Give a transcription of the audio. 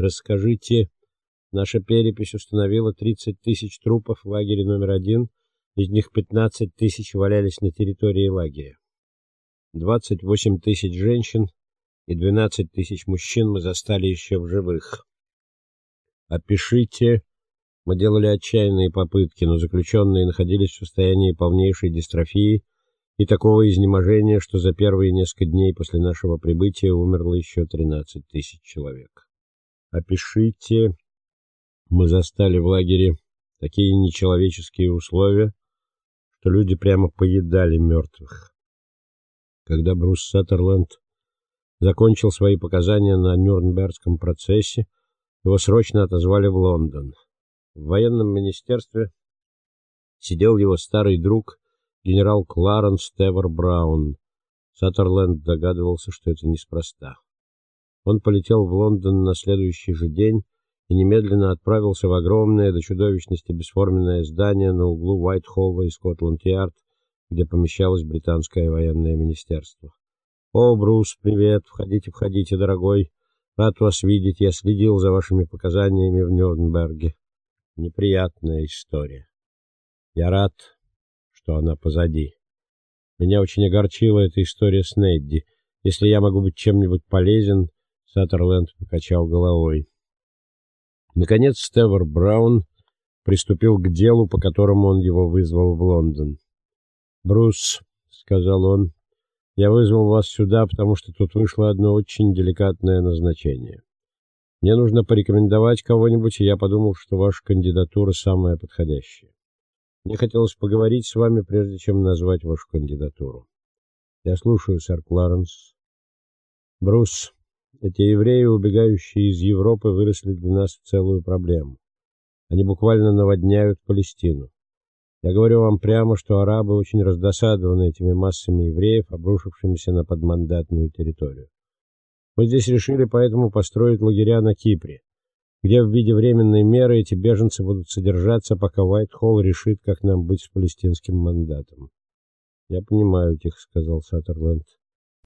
Расскажите, наша перепись установила 30 тысяч трупов в лагере номер один, из них 15 тысяч валялись на территории лагеря. 28 тысяч женщин и 12 тысяч мужчин мы застали еще в живых. Опишите. Мы делали отчаянные попытки, но заключенные находились в состоянии полнейшей дистрофии и такого изнеможения, что за первые несколько дней после нашего прибытия умерло еще 13 тысяч человек. Опишите. Мы застали в лагере такие нечеловеческие условия, что люди прямо поедали мертвых. Когда Брус Саттерленд закончил свои показания на Нюрнбергском процессе, его срочно отозвали в Лондон. В военном министерстве сидел его старый друг, генерал Кларенс Тевер Браун. Саттерленд догадывался, что это неспроста. Он полетел в Лондон на следующий же день и немедленно отправился в огромное до чудовищности бесформенное здание на углу Уайт-Холла и Скотланд-Ярд, где помещалось британское военное министерство. "О, Брус, привет. Входите, входите, дорогой. Рад вас видеть. Я следил за вашими показаниями в Нюрнберге. Неприятная история. Я рад, что она позади. Меня очень огорчила эта история с Недди. Если я могу быть чем-нибудь полезен, Саттерленд покачал головой. Наконец Стевер Браун приступил к делу, по которому он его вызвал в Лондон. "Брус", сказал он. "Я вызвал вас сюда, потому что тут вышло одно очень деликатное назначение. Мне нужно порекомендовать кого-нибудь, и я подумал, что ваша кандидатура самая подходящая. Мне хотелось поговорить с вами, прежде чем назвать вашу кандидатуру. Я слушаю, сэр Кларенс. Брус, эти евреи, убегающие из Европы, выросли для нас в целую проблему. Они буквально наводняют Палестину. Я говорю вам прямо, что арабы очень раздосадованы этими массами евреев, обрушившимися на подмандатную территорию. Мы здесь решили поэтому построить лагеря на Кипре, где в виде временной меры эти беженцы будут содержаться, пока Уайт-Холл решит, как нам быть с палестинским мандатом. Я понимаю их, сказал Саттерленд.